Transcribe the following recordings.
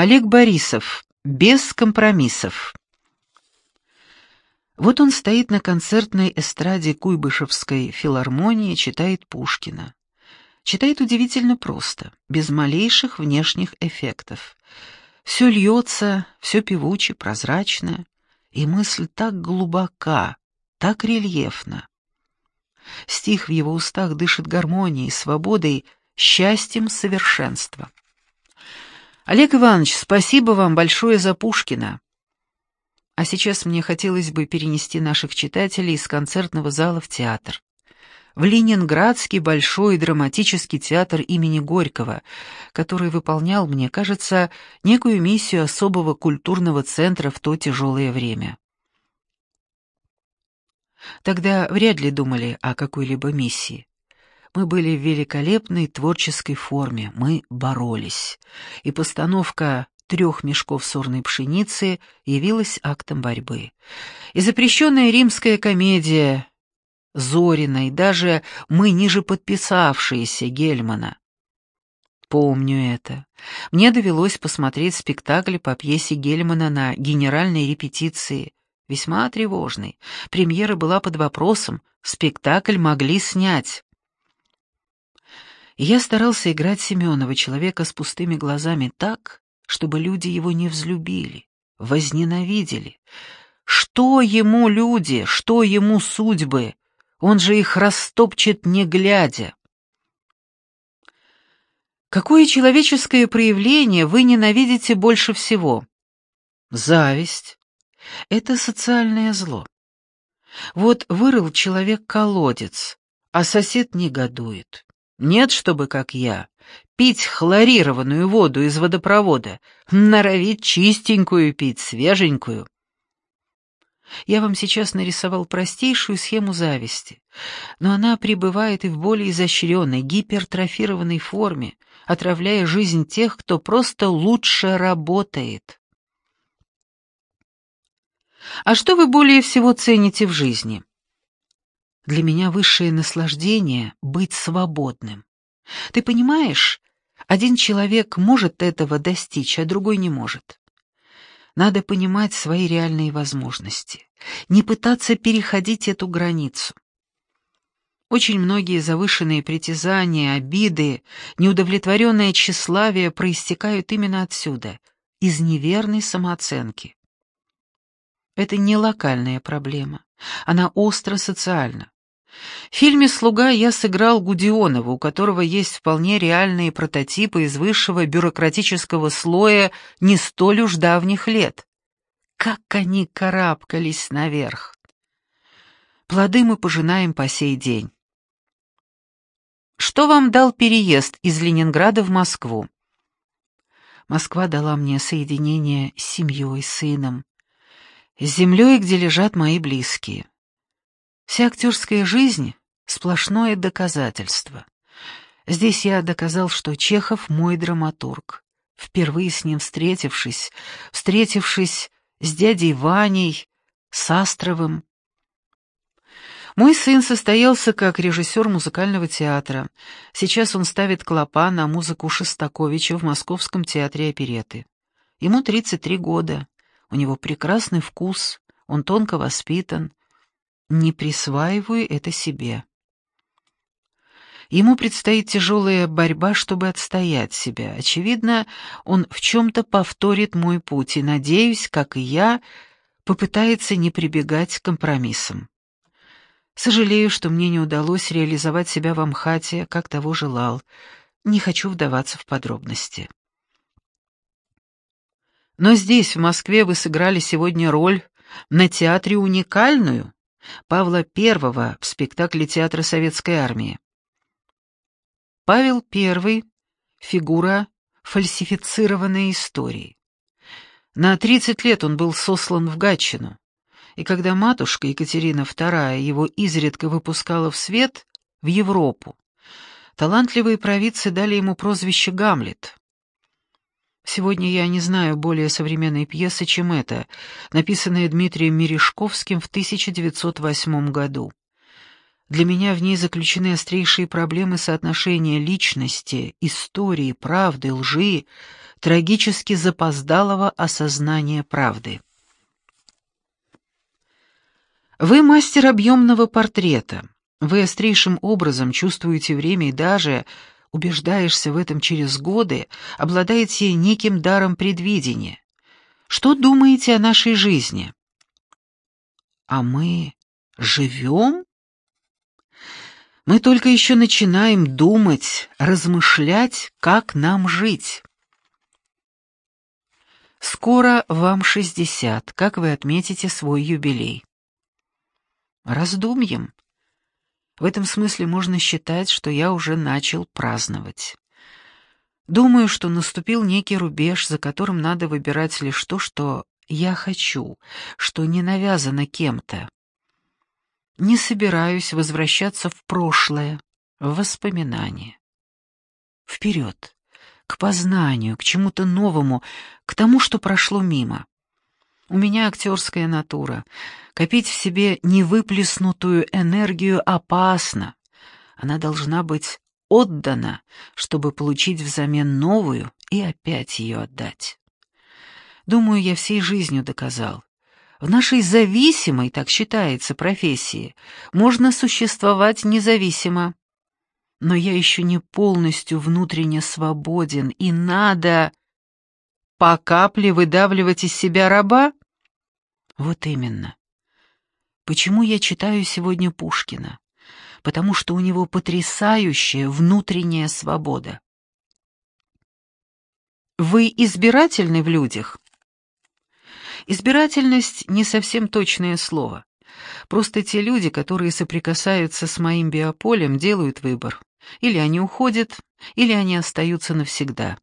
Олег Борисов. Без компромиссов. Вот он стоит на концертной эстраде Куйбышевской филармонии, читает Пушкина. Читает удивительно просто, без малейших внешних эффектов. Все льется, все певуче, прозрачно, и мысль так глубока, так рельефна. Стих в его устах дышит гармонией, свободой, счастьем совершенства. Олег Иванович, спасибо вам большое за Пушкина. А сейчас мне хотелось бы перенести наших читателей из концертного зала в театр. В Ленинградский Большой драматический театр имени Горького, который выполнял, мне кажется, некую миссию особого культурного центра в то тяжелое время. Тогда вряд ли думали о какой-либо миссии. Мы были в великолепной творческой форме, мы боролись. И постановка трех мешков сорной пшеницы явилась актом борьбы. И запрещенная римская комедия Зорина, и даже мы, ниже подписавшиеся Гельмана. Помню это. Мне довелось посмотреть спектакль по пьесе Гельмана на генеральной репетиции, весьма тревожный. Премьера была под вопросом, спектакль могли снять. Я старался играть Семенова, человека с пустыми глазами, так, чтобы люди его не взлюбили, возненавидели. Что ему люди, что ему судьбы? Он же их растопчет, не глядя. Какое человеческое проявление вы ненавидите больше всего? Зависть. Это социальное зло. Вот вырыл человек колодец, а сосед негодует. Нет, чтобы, как я, пить хлорированную воду из водопровода, норовить чистенькую пить, свеженькую. Я вам сейчас нарисовал простейшую схему зависти, но она пребывает и в более изощренной, гипертрофированной форме, отравляя жизнь тех, кто просто лучше работает. А что вы более всего цените в жизни? Для меня высшее наслаждение — быть свободным. Ты понимаешь, один человек может этого достичь, а другой не может. Надо понимать свои реальные возможности, не пытаться переходить эту границу. Очень многие завышенные притязания, обиды, неудовлетворенное тщеславие проистекают именно отсюда, из неверной самооценки. Это не локальная проблема, она остро социальна. В фильме «Слуга» я сыграл Гудионова, у которого есть вполне реальные прототипы из высшего бюрократического слоя не столь уж давних лет. Как они карабкались наверх! Плоды мы пожинаем по сей день. Что вам дал переезд из Ленинграда в Москву? Москва дала мне соединение с семьей, сыном, с землей, где лежат мои близкие. Вся актерская жизнь — сплошное доказательство. Здесь я доказал, что Чехов — мой драматург. Впервые с ним встретившись, встретившись с дядей Ваней, с Астровым. Мой сын состоялся как режиссер музыкального театра. Сейчас он ставит клопа на музыку Шостаковича в Московском театре опереты. Ему 33 года, у него прекрасный вкус, он тонко воспитан, не присваиваю это себе. Ему предстоит тяжелая борьба, чтобы отстоять себя. Очевидно, он в чем-то повторит мой путь и, надеюсь, как и я, попытается не прибегать к компромиссам. Сожалею, что мне не удалось реализовать себя в Амхате, как того желал. Не хочу вдаваться в подробности. Но здесь, в Москве, вы сыграли сегодня роль на театре уникальную, Павла I в спектакле театра Советской Армии. Павел I — фигура фальсифицированной истории. На 30 лет он был сослан в Гатчину, и когда матушка Екатерина II его изредка выпускала в свет, в Европу, талантливые провидцы дали ему прозвище «Гамлет». Сегодня я не знаю более современной пьесы, чем эта, написанная Дмитрием Мережковским в 1908 году. Для меня в ней заключены острейшие проблемы соотношения личности, истории, правды, лжи, трагически запоздалого осознания правды. Вы мастер объемного портрета. Вы острейшим образом чувствуете время и даже, убеждаешься в этом через годы, обладаете неким даром предвидения. Что думаете о нашей жизни? А мы живем? Мы только еще начинаем думать, размышлять, как нам жить. Скоро вам шестьдесят, как вы отметите свой юбилей? Раздумьем. В этом смысле можно считать, что я уже начал праздновать. Думаю, что наступил некий рубеж, за которым надо выбирать лишь то, что я хочу, что не навязано кем-то. Не собираюсь возвращаться в прошлое, в воспоминания. Вперед, к познанию, к чему-то новому, к тому, что прошло мимо. У меня актерская натура. Копить в себе невыплеснутую энергию опасно. Она должна быть отдана, чтобы получить взамен новую и опять ее отдать. Думаю, я всей жизнью доказал. В нашей зависимой, так считается, профессии можно существовать независимо. Но я еще не полностью внутренне свободен, и надо по капле выдавливать из себя раба? Вот именно. Почему я читаю сегодня Пушкина? Потому что у него потрясающая внутренняя свобода. Вы избирательны в людях? Избирательность — не совсем точное слово. Просто те люди, которые соприкасаются с моим биополем, делают выбор. Или они уходят, или они остаются навсегда.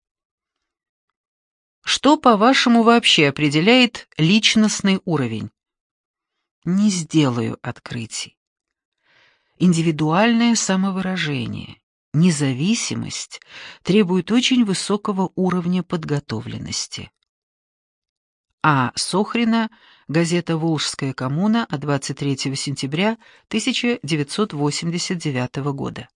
Что, по-вашему, вообще определяет личностный уровень? Не сделаю открытий. Индивидуальное самовыражение, независимость требуют очень высокого уровня подготовленности. А. Сохрина, газета «Волжская коммуна» от 23 сентября 1989 года.